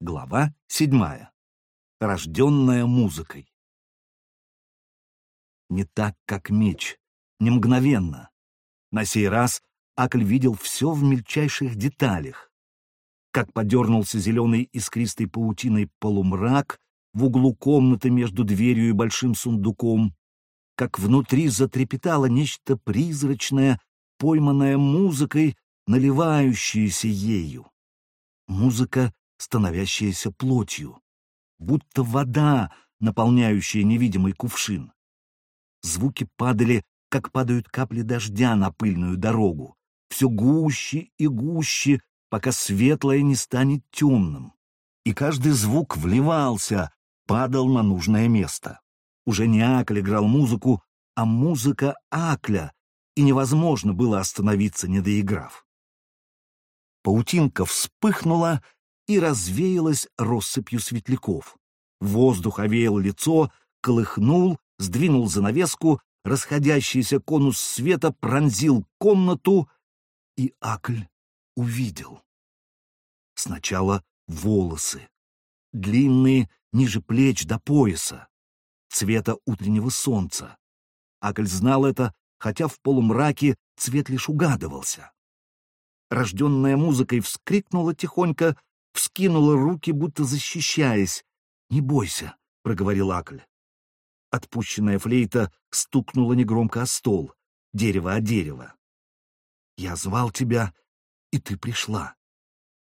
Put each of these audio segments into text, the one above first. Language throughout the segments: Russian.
Глава седьмая. Рожденная музыкой. Не так, как меч, не мгновенно. На сей раз Акль видел все в мельчайших деталях. Как подернулся зеленый искристой паутиной полумрак в углу комнаты между дверью и большим сундуком, как внутри затрепетало нечто призрачное, пойманное музыкой, наливающееся ею. Музыка становящаяся плотью, будто вода, наполняющая невидимый кувшин. Звуки падали, как падают капли дождя на пыльную дорогу, все гуще и гуще, пока светлое не станет темным. И каждый звук вливался, падал на нужное место. Уже не Акль играл музыку, а музыка Акля, и невозможно было остановиться, не доиграв. Паутинка вспыхнула и развеялась россыпью светляков. Воздух овеял лицо, колыхнул, сдвинул занавеску, расходящийся конус света пронзил комнату, и Акль увидел. Сначала волосы, длинные ниже плеч до пояса, цвета утреннего солнца. Акль знал это, хотя в полумраке цвет лишь угадывался. Рожденная музыкой вскрикнула тихонько, вскинула руки, будто защищаясь. «Не бойся», — проговорил Акль. Отпущенная флейта стукнула негромко о стол, дерево о дерево. «Я звал тебя, и ты пришла».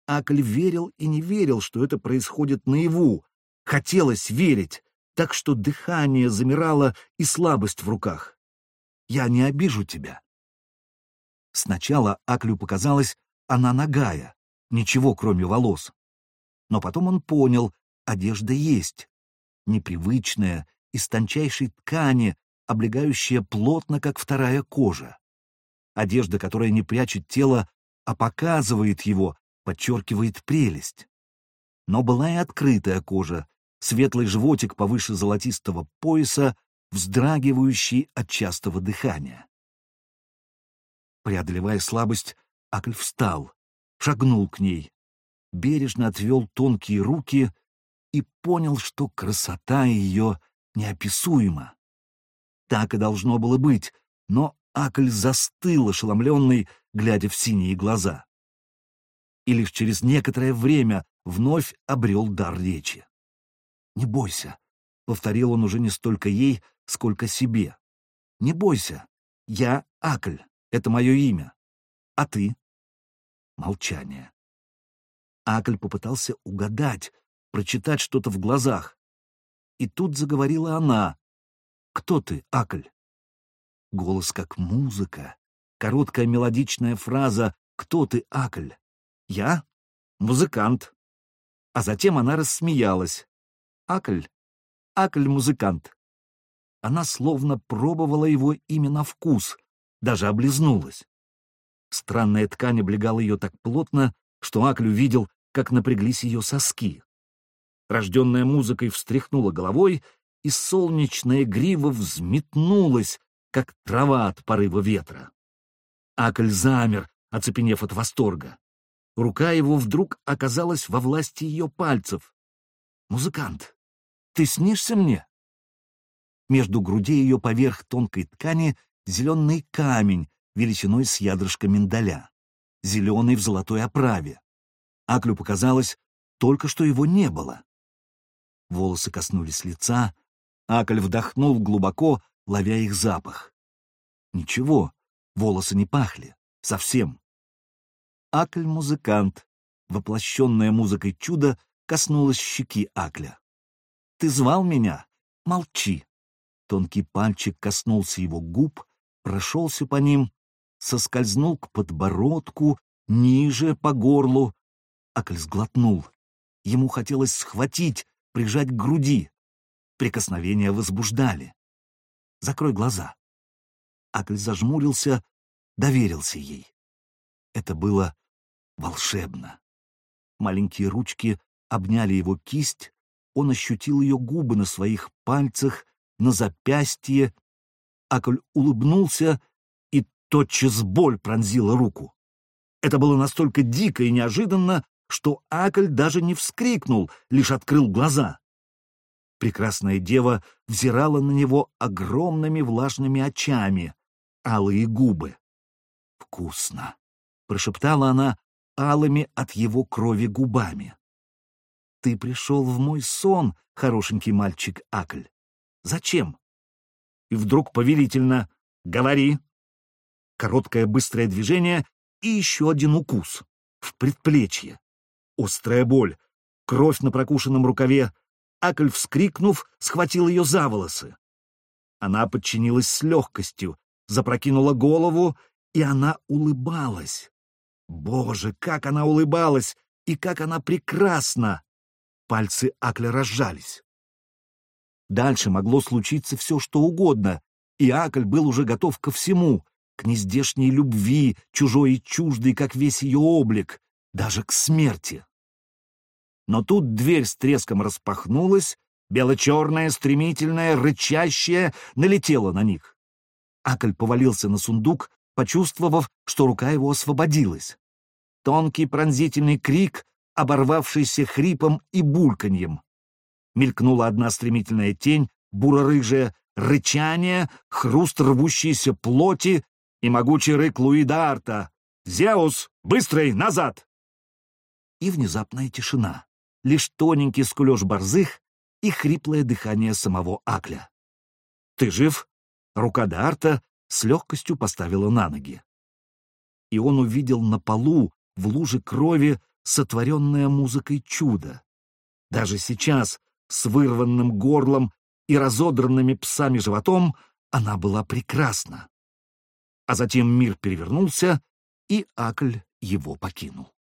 Акль верил и не верил, что это происходит наяву. Хотелось верить, так что дыхание замирало и слабость в руках. «Я не обижу тебя». Сначала Аклю показалось, она нагая, ничего кроме волос. Но потом он понял, одежда есть, непривычная, из тончайшей ткани, облегающая плотно, как вторая кожа. Одежда, которая не прячет тело, а показывает его, подчеркивает прелесть. Но была и открытая кожа, светлый животик повыше золотистого пояса, вздрагивающий от частого дыхания. Преодолевая слабость, Акль встал, шагнул к ней, бережно отвел тонкие руки и понял, что красота ее неописуема. Так и должно было быть, но Акль застыл, ошеломленный, глядя в синие глаза. И лишь через некоторое время вновь обрел дар речи. «Не бойся», — повторил он уже не столько ей, сколько себе. «Не бойся, я Акль, это мое имя. А ты?» Молчание. Акль попытался угадать, прочитать что-то в глазах. И тут заговорила она. «Кто ты, Акль?» Голос как музыка, короткая мелодичная фраза «Кто ты, Акль?» «Я? Музыкант». А затем она рассмеялась. «Акль? Акль-музыкант». Она словно пробовала его имя на вкус, даже облизнулась. Странная ткань облегала ее так плотно, что Акль увидел, как напряглись ее соски. Рожденная музыкой встряхнула головой, и солнечная грива взметнулась, как трава от порыва ветра. Акль замер, оцепенев от восторга. Рука его вдруг оказалась во власти ее пальцев. «Музыкант, ты снишься мне?» Между грудей ее поверх тонкой ткани зеленый камень величиной с ядрышко миндаля, зеленый в золотой оправе. Аклю показалось, только что его не было. Волосы коснулись лица, Акль вдохнул глубоко, ловя их запах. Ничего, волосы не пахли, совсем. Акль — музыкант, воплощенная музыкой чудо, коснулась щеки Акля. «Ты звал меня? Молчи!» Тонкий пальчик коснулся его губ, прошелся по ним, соскользнул к подбородку, ниже, по горлу, Акль сглотнул. Ему хотелось схватить, прижать к груди. Прикосновения возбуждали. «Закрой глаза». Акль зажмурился, доверился ей. Это было волшебно. Маленькие ручки обняли его кисть, он ощутил ее губы на своих пальцах, на запястье. Акль улыбнулся, тотчас боль пронзила руку. Это было настолько дико и неожиданно, что Акль даже не вскрикнул, лишь открыл глаза. Прекрасная дева взирала на него огромными влажными очами, алые губы. «Вкусно!» — прошептала она алыми от его крови губами. «Ты пришел в мой сон, хорошенький мальчик Акль. Зачем?» И вдруг повелительно «Говори!» Короткое быстрое движение и еще один укус в предплечье. Острая боль, кровь на прокушенном рукаве, Акль, вскрикнув, схватил ее за волосы. Она подчинилась с легкостью, запрокинула голову, и она улыбалась. Боже, как она улыбалась, и как она прекрасна! Пальцы Акля разжались. Дальше могло случиться все, что угодно, и Акль был уже готов ко всему, к нездешней любви, чужой и чуждой, как весь ее облик, даже к смерти. Но тут дверь с треском распахнулась, бело-черная, стремительная, рычащая, налетела на них. Акль повалился на сундук, почувствовав, что рука его освободилась. Тонкий пронзительный крик, оборвавшийся хрипом и бульканьем. Мелькнула одна стремительная тень, буро-рыжая, рычание, хруст рвущейся плоти и могучий рык Луи Д'Арта. «Зеус! Быстрый! Назад!» И внезапная тишина лишь тоненький скулеж борзых и хриплое дыхание самого Акля. «Ты жив?» Рука Дарта с легкостью поставила на ноги. И он увидел на полу, в луже крови, сотворенное музыкой чудо. Даже сейчас, с вырванным горлом и разодранными псами животом, она была прекрасна. А затем мир перевернулся, и Акль его покинул.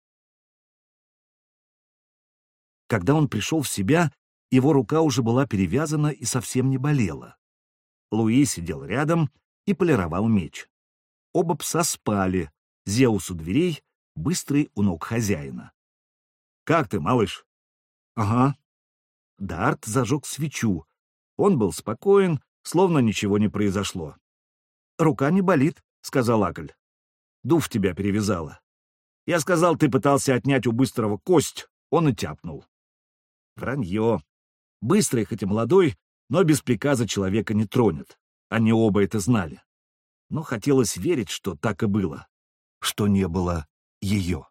Когда он пришел в себя, его рука уже была перевязана и совсем не болела. Луи сидел рядом и полировал меч. Оба пса спали, Зеус у дверей, быстрый у ног хозяина. «Как ты, малыш?» «Ага». Дарт зажег свечу. Он был спокоен, словно ничего не произошло. «Рука не болит», — сказал Акль. «Дув тебя перевязала. Я сказал, ты пытался отнять у быстрого кость, он и тяпнул. Вранье. Быстрый, хоть и молодой, но без приказа человека не тронет. Они оба это знали. Но хотелось верить, что так и было, что не было ее.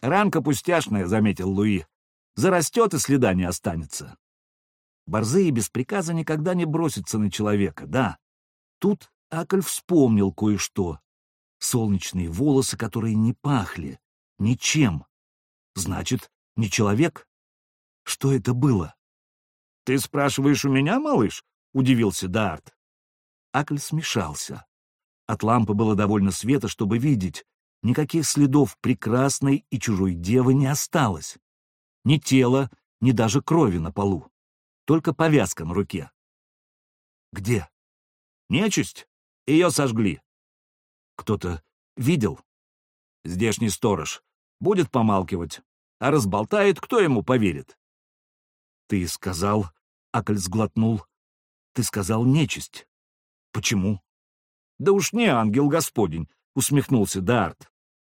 «Ранка пустяшная», — заметил Луи. «Зарастет, и следа не останется». Борзые без приказа никогда не бросятся на человека, да. Тут Акль вспомнил кое-что. Солнечные волосы, которые не пахли. Ничем. Значит, не человек? Что это было? — Ты спрашиваешь у меня, малыш? — удивился Дарт. Акль смешался. От лампы было довольно света, чтобы видеть. Никаких следов прекрасной и чужой девы не осталось. Ни тела, ни даже крови на полу. Только повязка на руке. Где? Нечисть. Ее сожгли. Кто-то видел? Здешний сторож. Будет помалкивать. А разболтает, кто ему поверит? «Ты сказал...» — Акль сглотнул. «Ты сказал нечисть. Почему?» «Да уж не ангел Господень», — усмехнулся Дарт.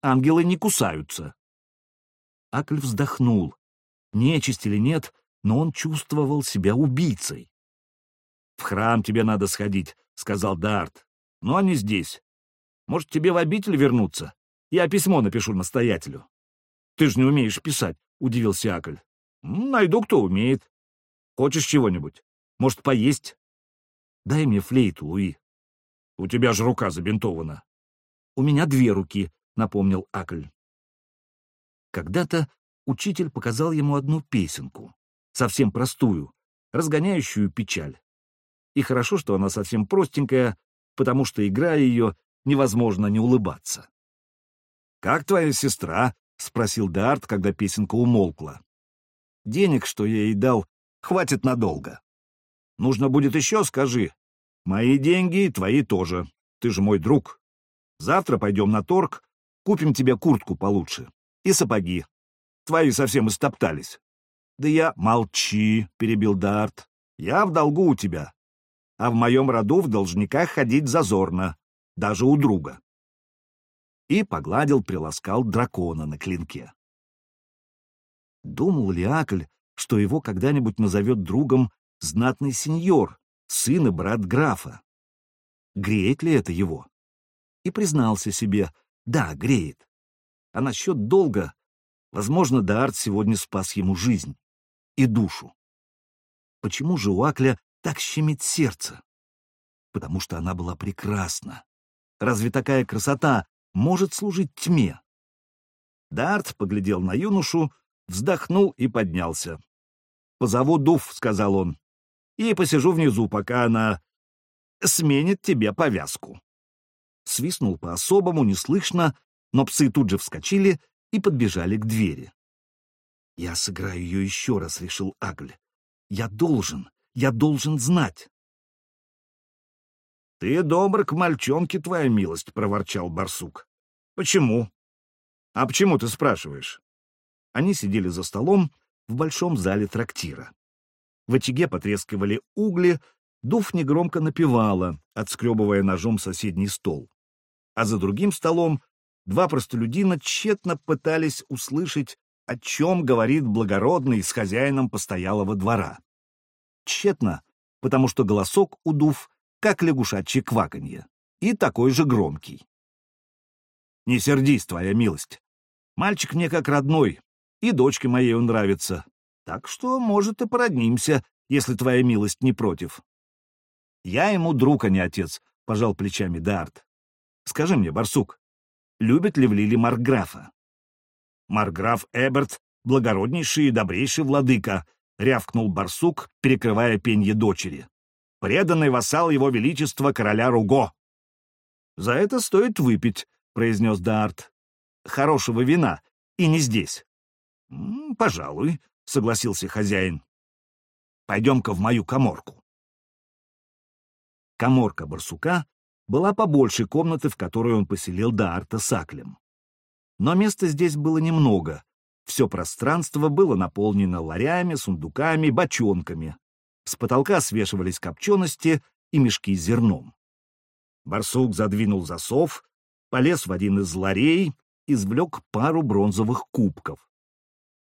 «Ангелы не кусаются». Акль вздохнул. Нечисть или нет, но он чувствовал себя убийцей. «В храм тебе надо сходить», — сказал Дарт. «Но они здесь. Может, тебе в обитель вернуться? Я письмо напишу настоятелю». «Ты же не умеешь писать», — удивился Акль. Найду, кто умеет. Хочешь чего-нибудь? Может, поесть? Дай мне флейту, Луи. У тебя же рука забинтована. У меня две руки, напомнил Акль. Когда-то учитель показал ему одну песенку, совсем простую, разгоняющую печаль. И хорошо, что она совсем простенькая, потому что, играя ее, невозможно не улыбаться. «Как твоя сестра?» — спросил Дарт, когда песенка умолкла. Денег, что я ей дал, хватит надолго. Нужно будет еще, скажи. Мои деньги и твои тоже. Ты же мой друг. Завтра пойдем на торг, купим тебе куртку получше. И сапоги. Твои совсем истоптались. Да я... Молчи, перебил Дарт. Я в долгу у тебя. А в моем роду в должниках ходить зазорно. Даже у друга. И погладил, приласкал дракона на клинке. Думал ли Акль, что его когда-нибудь назовет другом знатный сеньор, сын и брат графа? Греет ли это его? И признался себе, да, греет. А насчет долга, возможно, Даарт сегодня спас ему жизнь и душу. Почему же у Акля так щемит сердце? Потому что она была прекрасна. Разве такая красота может служить тьме? Дарт поглядел на юношу, вздохнул и поднялся. «Позову Дуф», — сказал он, — «и посижу внизу, пока она сменит тебе повязку». Свистнул по-особому, неслышно, но псы тут же вскочили и подбежали к двери. «Я сыграю ее еще раз», — решил Агль. «Я должен, я должен знать». «Ты добр к мальчонке, твоя милость», — проворчал барсук. «Почему?» «А почему ты спрашиваешь?» Они сидели за столом в большом зале трактира. В очаге потрескивали угли, Дуф негромко напевала, отскребывая ножом соседний стол. А за другим столом два простолюдина тщетно пытались услышать, о чем говорит благородный с хозяином постоялого двора. Тщетно, потому что голосок у Дуф как лягушачье кваканье, и такой же громкий. «Не сердись, твоя милость. Мальчик мне как родной, и дочке моей он нравится, так что, может, и породнимся, если твоя милость не против». «Я ему друг, а не отец», — пожал плечами Дарт. «Скажи мне, барсук, любит ли в Лили Марграфа?» «Марграф Эберт — благороднейший и добрейший владыка», — рявкнул барсук, перекрывая пенье дочери преданный вассал его величества короля Руго. — За это стоит выпить, — произнес Д'Арт. — Хорошего вина, и не здесь. — Пожалуй, — согласился хозяин. — Пойдем-ка в мою коморку. Коморка барсука была побольше комнаты, в которой он поселил Д'Арта с Аклем. Но места здесь было немного. Все пространство было наполнено ларями, сундуками, бочонками. С потолка свешивались копчености и мешки с зерном. Барсук задвинул засов, полез в один из ларей, извлек пару бронзовых кубков.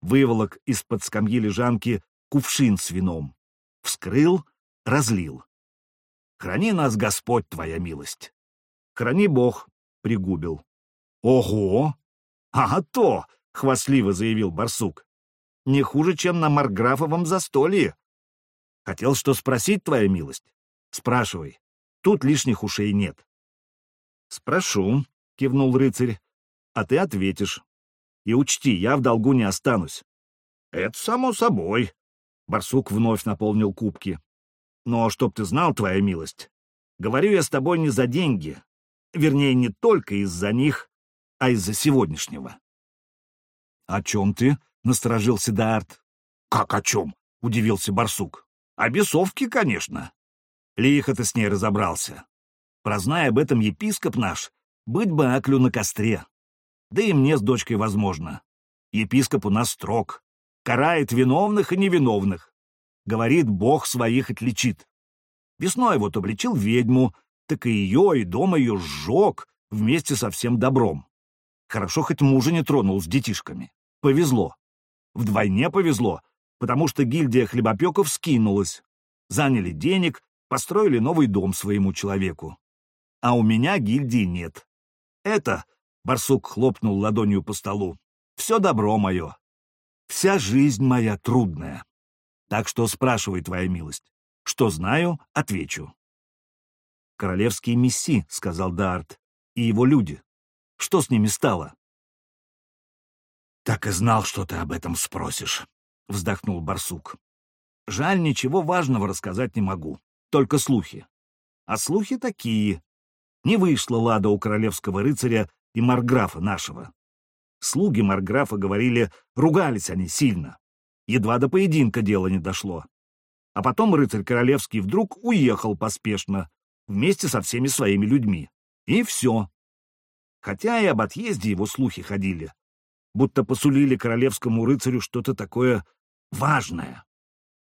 Выволок из-под скамьи лежанки кувшин с вином. Вскрыл, разлил. «Храни нас, Господь, твоя милость!» «Храни Бог!» — пригубил. «Ого! А то!» — хвастливо заявил барсук. «Не хуже, чем на Марграфовом застолье!» Хотел что спросить, твоя милость? Спрашивай. Тут лишних ушей нет. Спрошу, кивнул рыцарь, а ты ответишь. И учти, я в долгу не останусь. Это само собой. Барсук вновь наполнил кубки. Но чтоб ты знал, твоя милость, говорю я с тобой не за деньги. Вернее, не только из-за них, а из-за сегодняшнего. — О чем ты? — насторожился Даарт. — Как о чем? — удивился барсук. О бесовке, конечно. Лихо ты с ней разобрался. Прозная об этом епископ наш, быть бы Аклю на костре. Да и мне с дочкой возможно. Епископ у нас строг. Карает виновных и невиновных. Говорит, Бог своих отличит. Весной вот обличил ведьму, так и ее, и дома ее сжег вместе со всем добром. Хорошо, хоть мужа не тронул с детишками. Повезло. Вдвойне повезло, потому что гильдия хлебопеков скинулась. Заняли денег, построили новый дом своему человеку. А у меня гильдии нет. Это, — барсук хлопнул ладонью по столу, — все добро мое. Вся жизнь моя трудная. Так что спрашивай, твоя милость. Что знаю, отвечу. Королевские месси, — сказал Даарт, — и его люди. Что с ними стало? Так и знал, что ты об этом спросишь, — вздохнул барсук. «Жаль, ничего важного рассказать не могу, только слухи. А слухи такие. Не вышла лада у королевского рыцаря и марграфа нашего. Слуги марграфа говорили, ругались они сильно. Едва до поединка дело не дошло. А потом рыцарь королевский вдруг уехал поспешно, вместе со всеми своими людьми. И все. Хотя и об отъезде его слухи ходили. Будто посулили королевскому рыцарю что-то такое важное.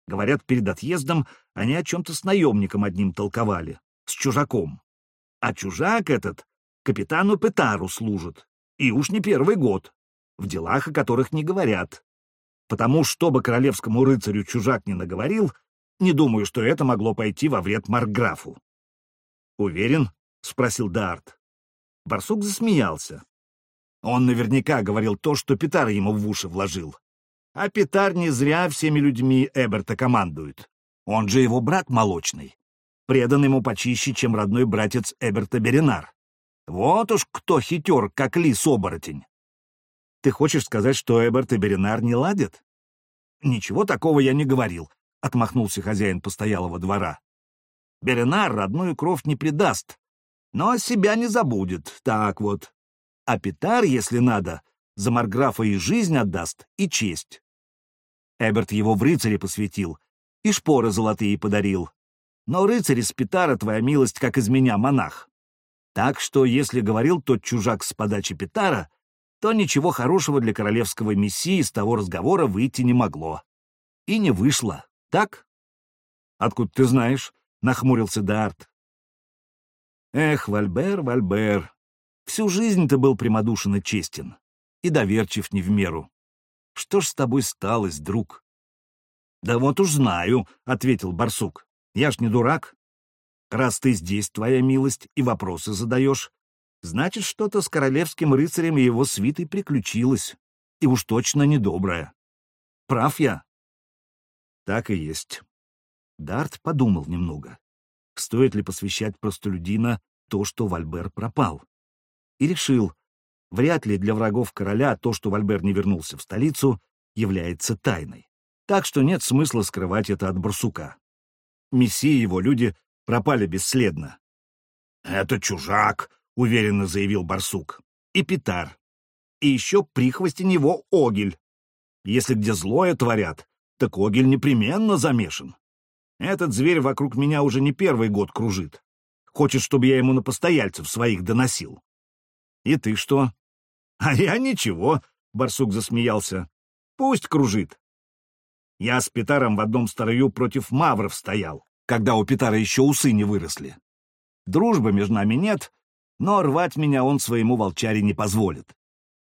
Говорят, перед отъездом они о чем-то с наемником одним толковали, с чужаком. А чужак этот капитану Петару служит, и уж не первый год, в делах, о которых не говорят. Потому что бы королевскому рыцарю чужак не наговорил, не думаю, что это могло пойти во вред Маркграфу. «Уверен?» — спросил Дарт. Барсук засмеялся. Он наверняка говорил то, что Петар ему в уши вложил. А Петар не зря всеми людьми Эберта командует. Он же его брат молочный. Предан ему почище, чем родной братец Эберта Беринар. Вот уж кто хитер, как лис-оборотень. Ты хочешь сказать, что Эберт и Беринар не ладят? Ничего такого я не говорил, — отмахнулся хозяин постоялого двора. Беринар родную кровь не предаст, но себя не забудет, так вот. А Петар, если надо, за Марграфа и жизнь отдаст, и честь. Эберт его в рыцаре посвятил, и шпоры золотые подарил. Но рыцарь из Петара, твоя милость, как из меня монах. Так что, если говорил тот чужак с подачи Петара, то ничего хорошего для королевского мессии из того разговора выйти не могло. И не вышло, так? — Откуда ты знаешь? — нахмурился Дарт. Эх, Вальбер, Вальбер, всю жизнь ты был прямодушен и честен, и доверчив не в меру. Что ж с тобой сталось, друг? — Да вот уж знаю, — ответил барсук. — Я ж не дурак. Раз ты здесь, твоя милость, и вопросы задаешь, значит, что-то с королевским рыцарем и его свитой приключилось, и уж точно недоброе. Прав я? Так и есть. Дарт подумал немного стоит ли посвящать простолюдина то, что Вальбер пропал. И решил, вряд ли для врагов короля то, что Вальбер не вернулся в столицу, является тайной. Так что нет смысла скрывать это от барсука. Мессия и его люди пропали бесследно. «Это чужак», — уверенно заявил барсук. «И Питар. И еще прихвости него Огель. Если где злое творят, так Огель непременно замешан. Этот зверь вокруг меня уже не первый год кружит. Хочет, чтобы я ему на постояльцев своих доносил. И ты что? А я ничего, — барсук засмеялся. Пусть кружит. Я с Петаром в одном старою против мавров стоял, когда у Петара еще усы не выросли. Дружбы между нами нет, но рвать меня он своему волчаре не позволит.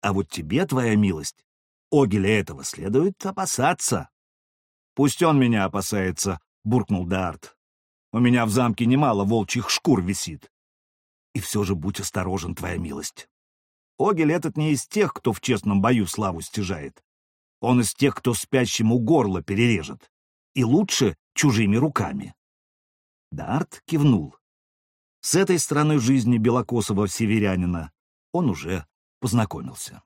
А вот тебе, твоя милость, Огеля этого следует опасаться. Пусть он меня опасается, — буркнул Дарт. «У меня в замке немало волчьих шкур висит. И все же будь осторожен, твоя милость. Огель этот не из тех, кто в честном бою славу стяжает. Он из тех, кто спящему горло перережет. И лучше чужими руками». Дарт кивнул. С этой стороной жизни белокосого северянина он уже познакомился.